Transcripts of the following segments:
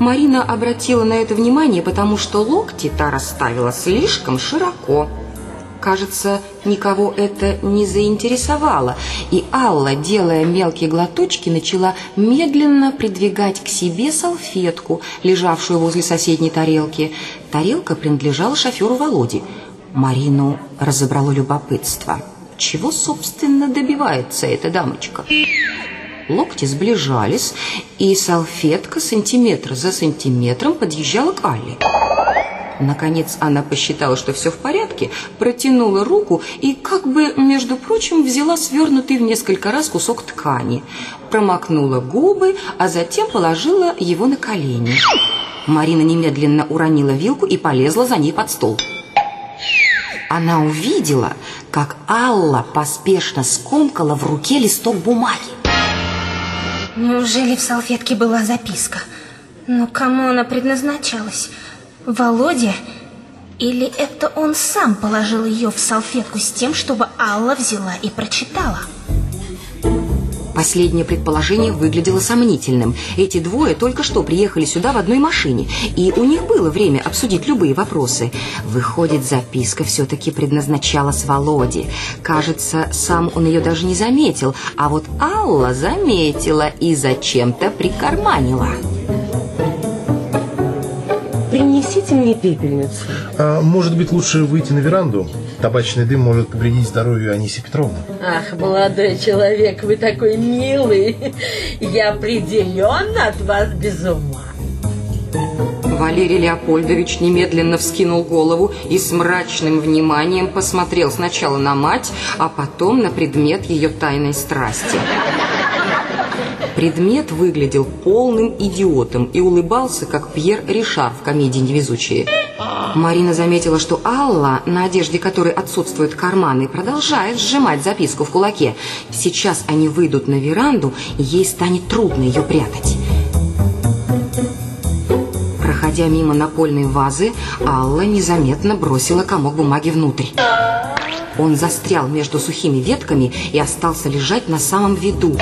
Марина обратила на это внимание, потому что локти та расставила слишком широко. Кажется, никого это не заинтересовало, и Алла, делая мелкие глоточки, начала медленно придвигать к себе салфетку, лежавшую возле соседней тарелки. Тарелка принадлежала шоферу Володе. Марину разобрало любопытство. Чего, собственно, добивается эта дамочка? Локти сближались, и салфетка сантиметр за сантиметром подъезжала к Алле. Наконец она посчитала, что все в порядке, протянула руку и, как бы, между прочим, взяла свернутый в несколько раз кусок ткани, промокнула губы, а затем положила его на колени. Марина немедленно уронила вилку и полезла за ней под стол. Она увидела, как Алла поспешно скомкала в руке листок бумаги. Неужели в салфетке была записка? Но кому она предназначалась? Володе? Или это он сам положил ее в салфетку с тем, чтобы Алла взяла и прочитала? Последнее предположение выглядело сомнительным. Эти двое только что приехали сюда в одной машине, и у них было время обсудить любые вопросы. Выходит, записка все-таки предназначалась Володе. Кажется, сам он ее даже не заметил, а вот Алла заметила и зачем-то прикарманила. Принесите мне пепельницу. А, может быть, лучше выйти на веранду? Табачный дым может повредить здоровью Аниси Петровны. Ах, молодой человек, вы такой милый. Я определенно от вас без ума. Валерий Леопольдович немедленно вскинул голову и с мрачным вниманием посмотрел сначала на мать, а потом на предмет ее тайной страсти. Предмет выглядел полным идиотом и улыбался, как Пьер Ришар в комедии «Невезучие». Марина заметила, что Алла, на одежде которой отсутствуют карманы, продолжает сжимать записку в кулаке. Сейчас они выйдут на веранду, и ей станет трудно ее прятать. Проходя мимо напольной вазы, Алла незаметно бросила комок бумаги внутрь. Он застрял между сухими ветками и остался лежать на самом виду.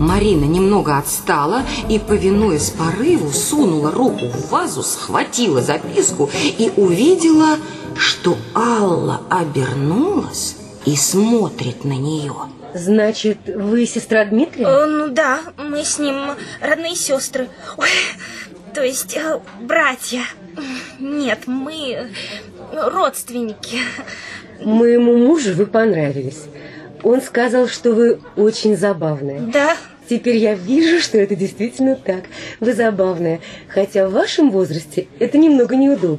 Марина немного отстала и, повинуясь порыву, сунула руку в вазу, схватила записку и увидела, что Алла обернулась и смотрит на нее. Значит, вы сестра Дмитрия? Э, ну да, мы с ним родные сестры. Ой, то есть э, братья. Нет, мы э, родственники. Моему мужу вы понравились. Он сказал, что вы очень забавная. Да? Теперь я вижу, что это действительно так. Вы забавная, хотя в вашем возрасте это немного неудобно.